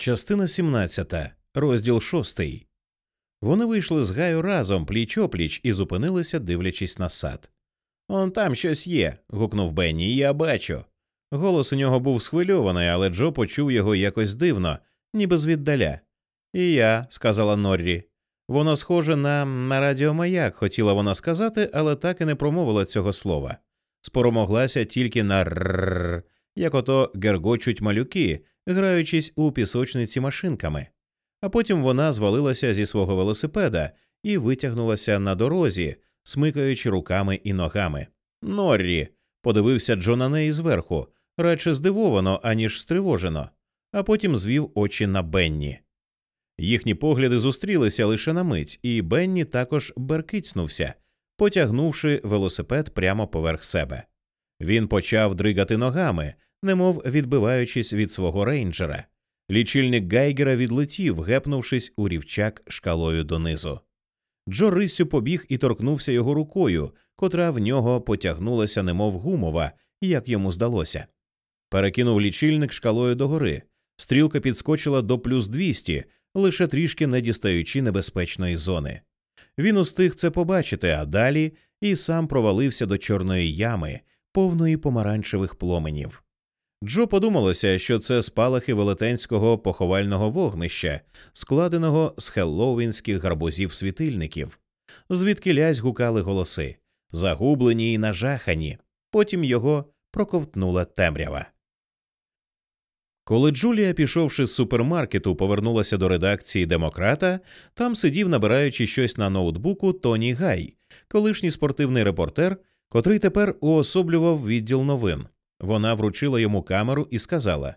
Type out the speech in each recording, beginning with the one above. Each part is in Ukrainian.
Частина 17, розділ 6. Вони вийшли з гаю разом пліч опліч і зупинилися, дивлячись на сад. Он там щось є. гукнув Бенні, я бачу. Голос у нього був схвильований, але Джо почув його якось дивно, ніби звіддаля. І я, сказала Норрі. Воно схоже на, на радіомаяк, хотіла вона сказати, але так і не промовила цього слова. Споромоглася тільки на рррр, як ото гергочуть малюки, граючись у пісочниці машинками. А потім вона звалилася зі свого велосипеда і витягнулася на дорозі, смикаючи руками і ногами. Норрі. подивився Джо на неї зверху, радше здивовано, аніж стривожено, а потім звів очі на Бенні. Їхні погляди зустрілися лише на мить, і Бенні також беркицнувся, потягнувши велосипед прямо поверх себе. Він почав дригати ногами, немов відбиваючись від свого рейнджера. Лічильник Гайгера відлетів, гепнувшись у рівчак шкалою донизу. Джо риссю побіг і торкнувся його рукою, котра в нього потягнулася, немов гумова, як йому здалося. Перекинув лічильник шкалою догори. Стрілка підскочила до плюс 200, лише трішки не дістаючи небезпечної зони. Він устиг це побачити, а далі і сам провалився до чорної ями, повної помаранчевих пломенів. Джо подумалося, що це спалахи велетенського поховального вогнища, складеного з хеллоуінських гарбузів світильників, звідки лязь гукали голоси, загублені й нажахані, потім його проковтнула темрява. Коли Джулія, пішовши з супермаркету, повернулася до редакції Демократа, там сидів, набираючи щось на ноутбуку Тоні Гай, колишній спортивний репортер, котрий тепер уособлював відділ новин. Вона вручила йому камеру і сказала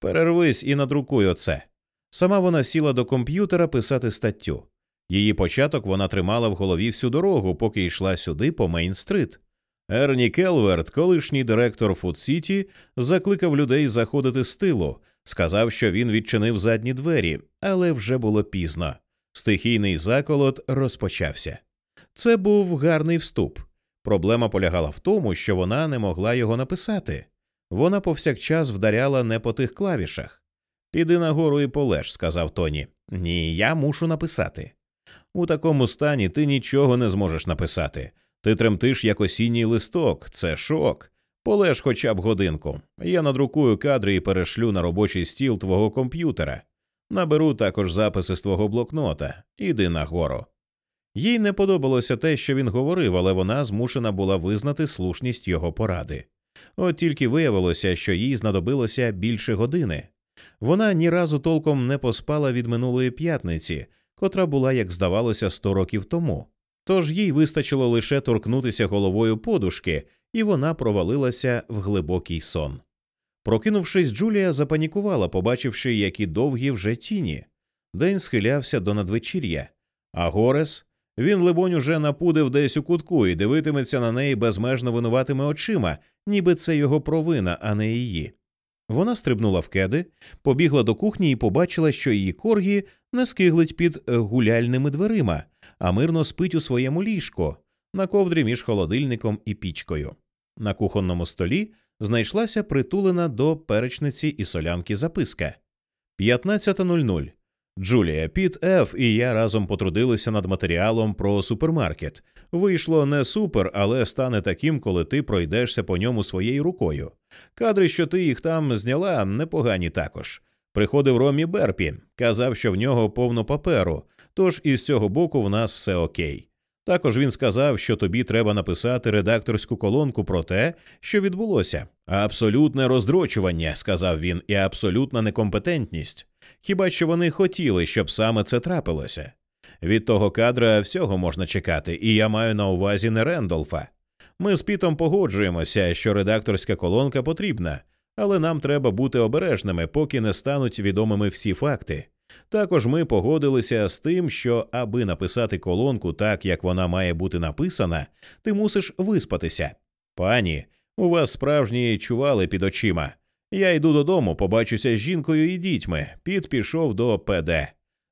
Перервись і надрукуй оце. Сама вона сіла до комп'ютера писати статтю. Її початок вона тримала в голові всю дорогу, поки йшла сюди по Мейн-стрит. Ерні Келверт, колишній директор Фуд Сіті, закликав людей заходити з тилу, сказав, що він відчинив задні двері, але вже було пізно. Стихійний заколот розпочався. Це був гарний вступ. Проблема полягала в тому, що вона не могла його написати. Вона повсякчас вдаряла не по тих клавішах. Піди нагору і полеж, сказав Тоні. Ні, я мушу написати. У такому стані ти нічого не зможеш написати. Ти тремтиш як осінній листок, це шок. Полеж хоча б годинку. Я надрукую кадри і перешлю на робочий стіл твого комп'ютера. Наберу також записи з твого блокнота. Іди нагору. Їй не подобалося те, що він говорив, але вона змушена була визнати слушність його поради. От тільки виявилося, що їй знадобилося більше години. Вона ні разу толком не поспала від минулої п'ятниці, котра була, як здавалося, сто років тому. Тож їй вистачило лише торкнутися головою подушки, і вона провалилася в глибокий сон. Прокинувшись, Джулія запанікувала, побачивши, які довгі вже тіні. День схилявся до надвечір'я, а Горес він, либонь, уже напудив десь у кутку і дивитиметься на неї безмежно винуватими очима, ніби це його провина, а не її. Вона стрибнула в кеди, побігла до кухні і побачила, що її коргі не скиглить під гуляльними дверима, а мирно спить у своєму ліжку на ковдрі між холодильником і пічкою. На кухонному столі знайшлася притулена до перечниці і солянки записка 15.00. Джулія Піт Еф і я разом потрудилися над матеріалом про супермаркет. Вийшло не супер, але стане таким, коли ти пройдешся по ньому своєю рукою. Кадри, що ти їх там зняла, непогані також. Приходив Ромі Берпі, казав, що в нього повно паперу, тож із цього боку в нас все окей. Також він сказав, що тобі треба написати редакторську колонку про те, що відбулося. Абсолютне роздрочування, сказав він, і абсолютна некомпетентність. Хіба що вони хотіли, щоб саме це трапилося? Від того кадра всього можна чекати, і я маю на увазі не Рендолфа. Ми з Пітом погоджуємося, що редакторська колонка потрібна, але нам треба бути обережними, поки не стануть відомими всі факти. Також ми погодилися з тим, що аби написати колонку так, як вона має бути написана, ти мусиш виспатися. Пані, у вас справжні чували під очима. Я йду додому, побачуся з жінкою і дітьми. Піт пішов до ПД.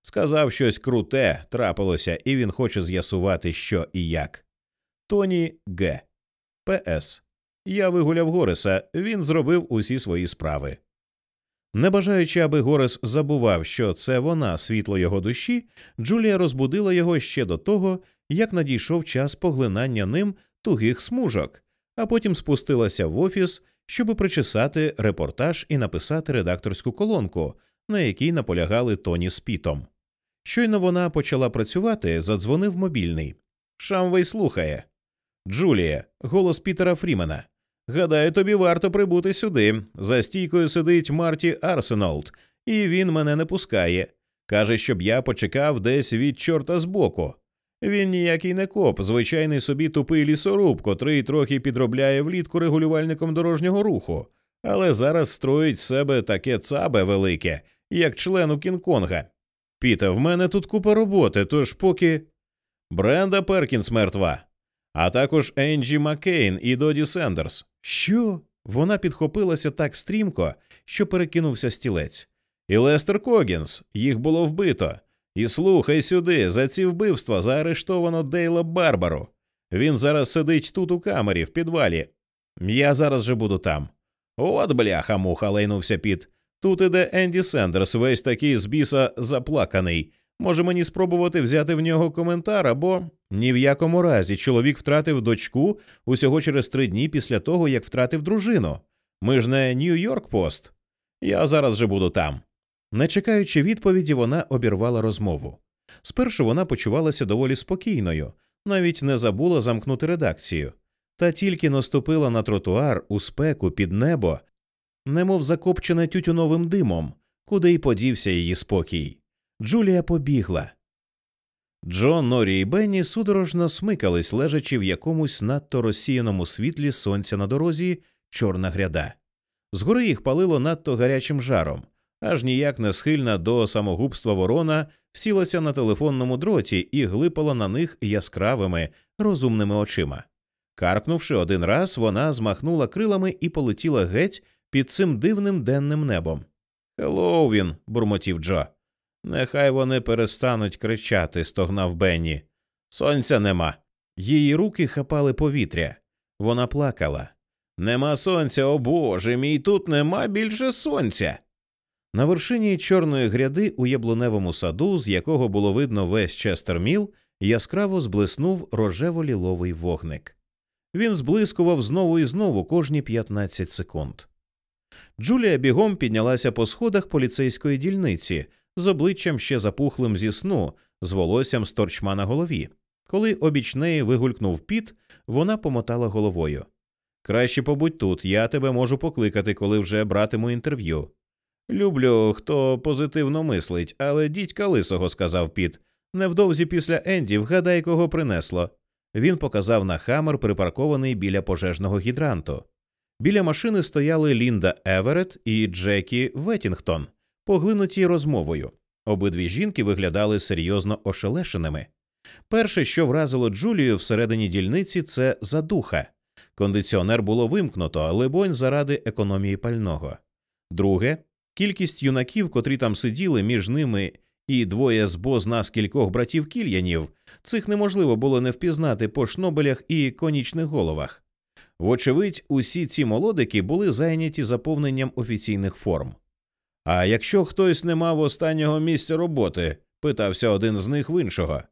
Сказав щось круте, трапилося, і він хоче з'ясувати, що і як. Тоні Г. П.С. Я вигуляв Гориса, він зробив усі свої справи. Не бажаючи, аби Горес забував, що це вона світло його душі, Джулія розбудила його ще до того, як надійшов час поглинання ним тугих смужок, а потім спустилася в офіс, щоб причесати репортаж і написати редакторську колонку, на якій наполягали Тоні з Пітом. Щойно вона почала працювати, задзвонив мобільний. Шамвей слухає. Джулія, голос Пітера Фрімена. Гадаю, тобі варто прибути сюди. За стійкою сидить Марті Арсенолд, і він мене не пускає. Каже, щоб я почекав десь від чорта збоку. Він ніякий не коп, звичайний собі тупий лісоруб, котрий трохи підробляє влітку регулювальником дорожнього руху, але зараз строїть себе таке цабе велике, як член у Кінг-Конга. Піте, в мене тут купа роботи, тож поки. Бренда Перкінс мертва, а також Енджі Маккейн і Доді Сендерс. Що? Вона підхопилася так стрімко, що перекинувся стілець. І Лестер Когінс, їх було вбито. І слухай сюди, за ці вбивства заарештовано Дейла Барбару. Він зараз сидить тут у камері, в підвалі. Я зараз же буду там. От бляха муха, лайнувся піт. Тут іде Енді Сендерс, весь такий з біса заплаканий. Може мені спробувати взяти в нього коментар або ні в якому разі чоловік втратив дочку усього через три дні після того, як втратив дружину. Ми ж не Нью-Йорк Пост. Я зараз же буду там. Не чекаючи відповіді, вона обірвала розмову. Спершу вона почувалася доволі спокійною, навіть не забула замкнути редакцію, та тільки наступила на тротуар у спеку під небо, немов закопчене тютюновим димом, куди й подівся її спокій. Джулія побігла. Джон, Норі і Бенні судорожно смикались, лежачи в якомусь надто розсіяному світлі сонця на дорозі чорна гряда. Згори їх палило надто гарячим жаром, аж ніяк не схильна до самогубства ворона, сілася на телефонному дроті і глипала на них яскравими, розумними очима. Каркнувши один раз, вона змахнула крилами і полетіла геть під цим дивним денним небом. Хеллоуін, бурмотів Джо. Нехай вони перестануть кричати, стогнав Бенні. Сонця нема. Її руки хапали повітря. Вона плакала. Нема сонця, о Боже мій, тут нема більше сонця. На вершині чорної гряди у яблуневому саду, з якого було видно весь Честерміл, яскраво зблиснув рожево-ліловий вогник. Він зблискував знову і знову кожні 15 секунд. Джулія бігом піднялася по сходах поліцейської дільниці з обличчям ще запухлим зі сну, з волоссям з торчма на голові. Коли обіч неї вигулькнув піт, вона помотала головою. Краще побудь тут, я тебе можу покликати, коли вже братиму інтерв'ю. Люблю, хто позитивно мислить, але дідька лисого, сказав піт. Невдовзі після Енді вгадай, кого принесло. Він показав на хамер, припаркований біля пожежного гідранту. Біля машини стояли Лінда Еверет і Джекі Веттінгтон, поглинуті розмовою. Обидві жінки виглядали серйозно ошелешеними. Перше, що вразило Джулію всередині дільниці, це задуха. Кондиціонер було вимкнуто, либонь, заради економії пального. Друге, кількість юнаків, котрі там сиділи між ними і двоє з бозна з кількох братів кільянів, цих неможливо було не впізнати по шнобелях і конічних головах. Вочевидь, усі ці молодики були зайняті заповненням офіційних форм. А якщо хтось не мав останнього місця роботи, питався один з них в іншого.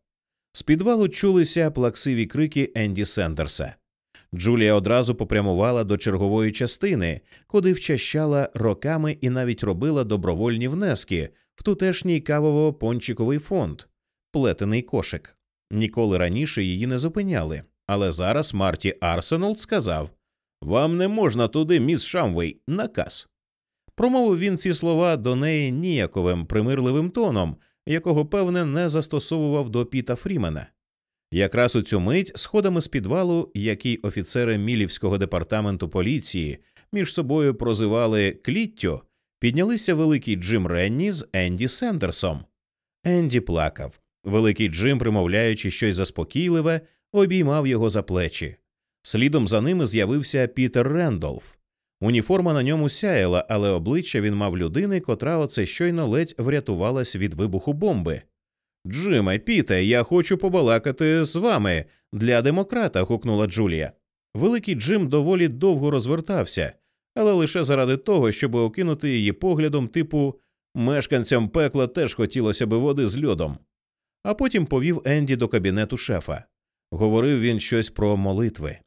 З підвалу чулися плаксиві крики Енді Сендерса. Джулія одразу попрямувала до чергової частини, куди вчащала роками і навіть робила добровольні внески в тутешній кавово-пончиковий фонд, плетений кошик. Ніколи раніше її не зупиняли, але зараз Марті Арсенолд сказав Вам не можна туди, міс Шамвей, наказ. Промовив він ці слова до неї ніяковим примирливим тоном, якого, певне, не застосовував до Піта Фрімена. Якраз у цю мить сходами з підвалу, який офіцери Мілівського департаменту поліції між собою прозивали кліттю, піднялися великий Джим Ренні з Енді Сендерсом. Енді плакав. Великий Джим, примовляючи щось заспокійливе, обіймав його за плечі. Слідом за ними з'явився Пітер Рендолф. Уніформа на ньому сяяла, але обличчя він мав людини, котра оце щойно ледь врятувалась від вибуху бомби. Джиме, Піте, я хочу побалакати з вами для демократа. гукнула Джулія. Великий Джим доволі довго розвертався, але лише заради того, щоб окинути її поглядом, типу мешканцям пекла теж хотілося би води з льодом. А потім повів Енді до кабінету шефа. Говорив він щось про молитви.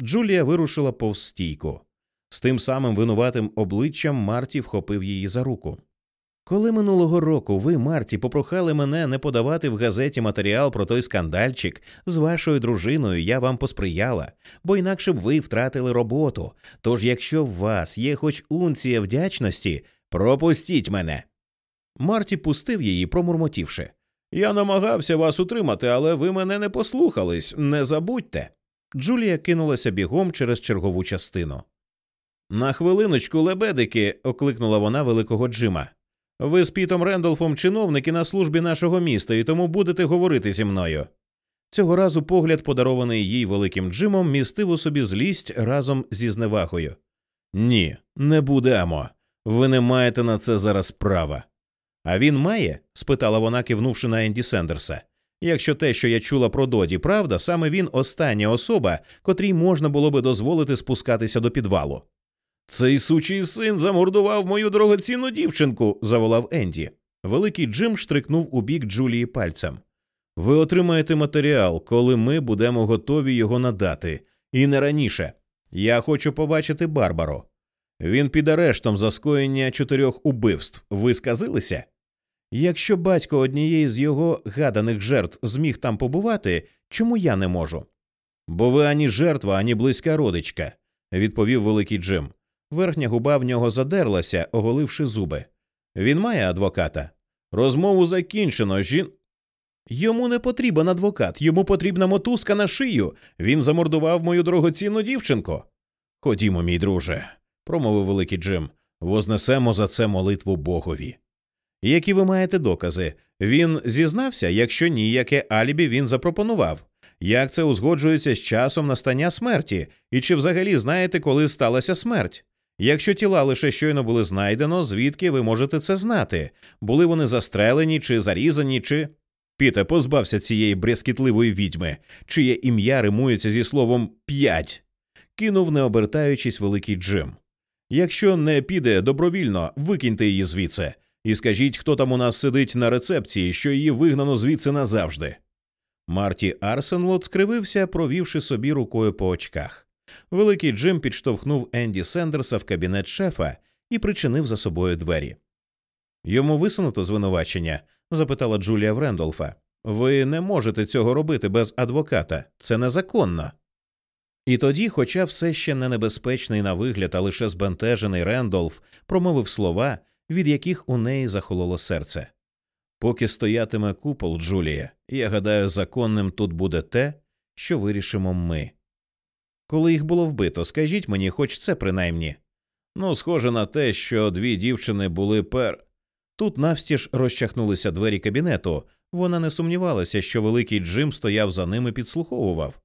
Джулія вирушила повз стійку. З тим самим винуватим обличчям Марті вхопив її за руку. Коли минулого року ви, Марті, попрохали мене не подавати в газеті матеріал про той скандальчик з вашою дружиною, я вам посприяла, бо інакше б ви втратили роботу. Тож, якщо в вас є хоч унція вдячності, пропустіть мене. Марті пустив її, промурмотівши. Я намагався вас утримати, але ви мене не послухались, не забудьте. Джулія кинулася бігом через чергову частину. На хвилиночку, лебедики, окликнула вона великого Джима. Ви з Пітом Рендолфом чиновники на службі нашого міста, і тому будете говорити зі мною. Цього разу погляд, подарований їй великим Джимом, містив у собі злість разом зі зневагою. Ні, не будемо. Ви не маєте на це зараз права. А він має? спитала вона, кивнувши на Енді Сендерса. Якщо те, що я чула про Доді, правда, саме він остання особа, котрій можна було би дозволити спускатися до підвалу. Цей сучий син замордував мою дорогоцінну дівчинку, заволав Енді. Великий Джим штрикнув у бік Джулії пальцем. Ви отримаєте матеріал, коли ми будемо готові його надати, і не раніше. Я хочу побачити Барбару. Він під арештом за скоєння чотирьох убивств. Ви сказилися? Якщо батько однієї з його гаданих жертв зміг там побувати, чому я не можу? Бо ви ані жертва, ані близька родичка, відповів великий Джим. Верхня губа в нього задерлася, оголивши зуби. Він має адвоката. Розмову закінчено. Жін. Йому не потрібен адвокат, йому потрібна мотузка на шию. Він замордував мою дорогоцінну дівчинку. Ходімо, мій друже, промовив великий Джим. Вознесемо за це молитву Богові. Які ви маєте докази? Він зізнався, якщо ні, яке алібі він запропонував. Як це узгоджується з часом настання смерті, і чи взагалі знаєте, коли сталася смерть? Якщо тіла лише щойно були знайдено, звідки ви можете це знати? Були вони застрелені чи зарізані, чи. Піте позбався цієї брязкітливої відьми, чиє ім'я римується зі словом п'ять, кинув, не обертаючись, великий Джим. Якщо не піде добровільно, викиньте її звідси, і скажіть, хто там у нас сидить на рецепції, що її вигнано звідси назавжди. Марті Арсенлот скривився, провівши собі рукою по очках. Великий Джим підштовхнув Енді Сендерса в кабінет шефа і причинив за собою двері. Йому висунуто звинувачення? запитала Джулія Врендолфа. Ви не можете цього робити без адвоката, це незаконно. І тоді, хоча все ще не небезпечний на вигляд, а лише збентежений Рендолф промовив слова, від яких у неї захололо серце. Поки стоятиме купол, Джулія, я гадаю, законним тут буде те, що вирішимо ми. Коли їх було вбито, скажіть мені, хоч це принаймні. Ну, схоже на те, що дві дівчини були пер. Тут навстіж розчахнулися двері кабінету. Вона не сумнівалася, що великий Джим стояв за ними підслуховував.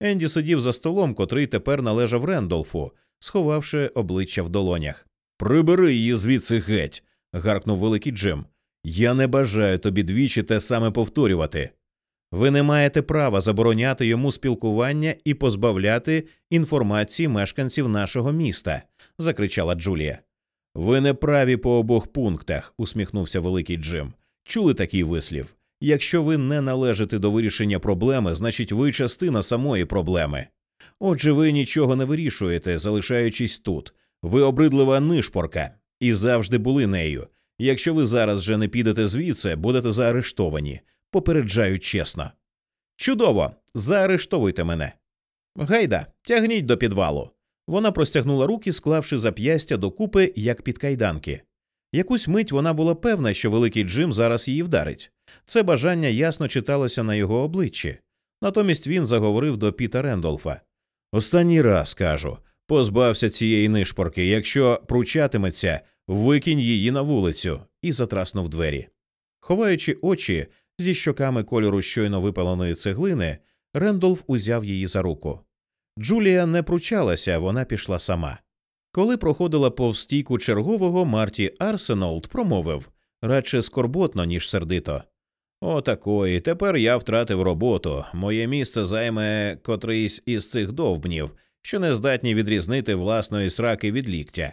Енді сидів за столом, котрий тепер належав Рендолфу, сховавши обличчя в долонях. Прибери її звідси геть. гаркнув великий Джим. Я не бажаю тобі двічі те саме повторювати. Ви не маєте права забороняти йому спілкування і позбавляти інформації мешканців нашого міста, закричала Джулія. Ви не праві по обох пунктах, усміхнувся великий Джим. Чули такий вислів. Якщо ви не належите до вирішення проблеми, значить ви частина самої проблеми. Отже, ви нічого не вирішуєте, залишаючись тут. Ви обридлива нишпорка і завжди були нею. Якщо ви зараз же не підете звідси, будете заарештовані. Попереджаю чесно. Чудово, заарештовуйте мене. Гайда, тягніть до підвалу. Вона простягнула руки, склавши зап'ястя докупи, як під кайданки. Якусь мить вона була певна, що великий Джим зараз її вдарить. Це бажання ясно читалося на його обличчі. Натомість він заговорив до Піта Рендолфа. Останній раз кажу позбався цієї нишпорки. Якщо пручатиметься, викинь її на вулицю, і затраснув двері. Ховаючи очі зі щоками кольору щойно випаленої цеглини, Рендолф узяв її за руку. Джулія не пручалася, вона пішла сама. Коли проходила повз стійку чергового, Марті Арсенолд промовив радше скорботно, ніж сердито. Отакої, тепер я втратив роботу. Моє місце займе котрийсь із цих довбнів, що не здатні відрізнити власної сраки від ліктя.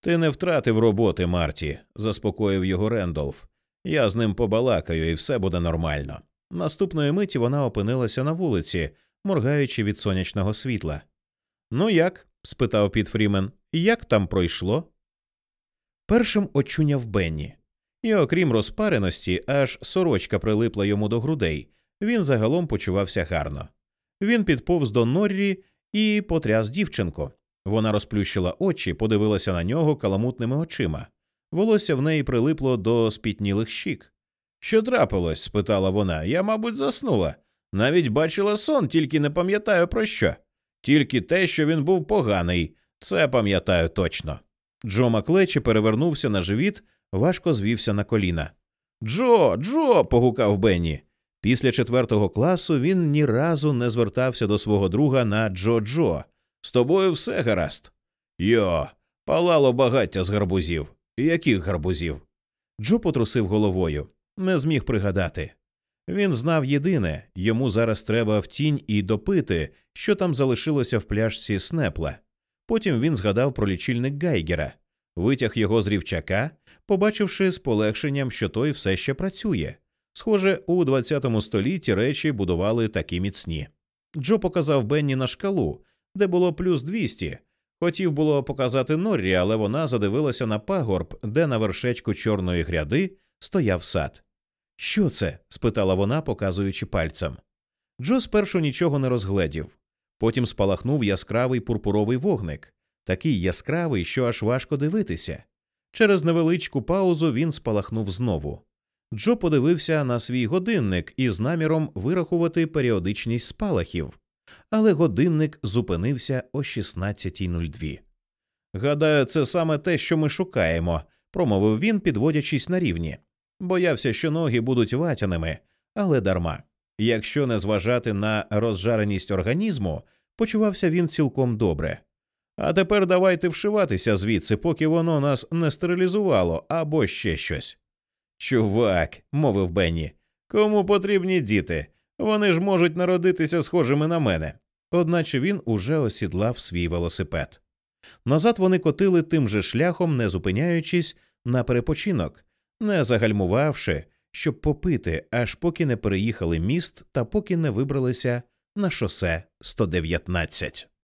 Ти не втратив роботи, Марті, заспокоїв його Рендолф. Я з ним побалакаю, і все буде нормально. Наступної миті вона опинилася на вулиці, моргаючи від сонячного світла. Ну як? спитав Піт Фрімен, як там пройшло? Першим очуняв Бенні, і, окрім розпареності, аж сорочка прилипла йому до грудей, він загалом почувався гарно. Він підповз до Норрі і потряс дівчинку. Вона розплющила очі, подивилася на нього каламутними очима. Волосся в неї прилипло до спітнілих щік. Що трапилось? спитала вона. Я, мабуть, заснула. Навіть бачила сон, тільки не пам'ятаю про що. Тільки те, що він був поганий, це пам'ятаю точно. Джо Маклечі перевернувся на живіт, важко звівся на коліна. Джо, Джо. погукав Бенні. Після четвертого класу він ні разу не звертався до свого друга на Джо Джо. З тобою все гаразд. Йо, палало багаття з гарбузів. Яких гарбузів? Джо потрусив головою, не зміг пригадати. Він знав єдине йому зараз треба в тінь і допити, що там залишилося в пляшці снепла. Потім він згадав про лічильник Гайгера, витяг його з рівчака, побачивши з полегшенням, що той все ще працює. Схоже, у ХХ столітті речі будували такі міцні. Джо показав Бенні на шкалу, де було плюс 200. Хотів було показати Норрі, але вона задивилася на пагорб, де на вершечку чорної гряди стояв сад. Що це? спитала вона, показуючи пальцем. Джо спершу нічого не розгледів. Потім спалахнув яскравий пурпуровий вогник, такий яскравий, що аж важко дивитися. Через невеличку паузу він спалахнув знову. Джо подивився на свій годинник із наміром вирахувати періодичність спалахів, але годинник зупинився о 16.02. Гадаю, це саме те, що ми шукаємо, промовив він, підводячись на рівні. Боявся, що ноги будуть ватяними, але дарма. Якщо не зважати на розжареність організму, почувався він цілком добре. А тепер давайте вшиватися звідси, поки воно нас не стерилізувало або ще щось. Чувак, мовив Бенні, кому потрібні діти? Вони ж можуть народитися схожими на мене. Одначе він уже осідлав свій велосипед. Назад вони котили тим же шляхом, не зупиняючись на перепочинок, не загальмувавши, щоб попити, аж поки не переїхали міст та поки не вибралися на шосе 119.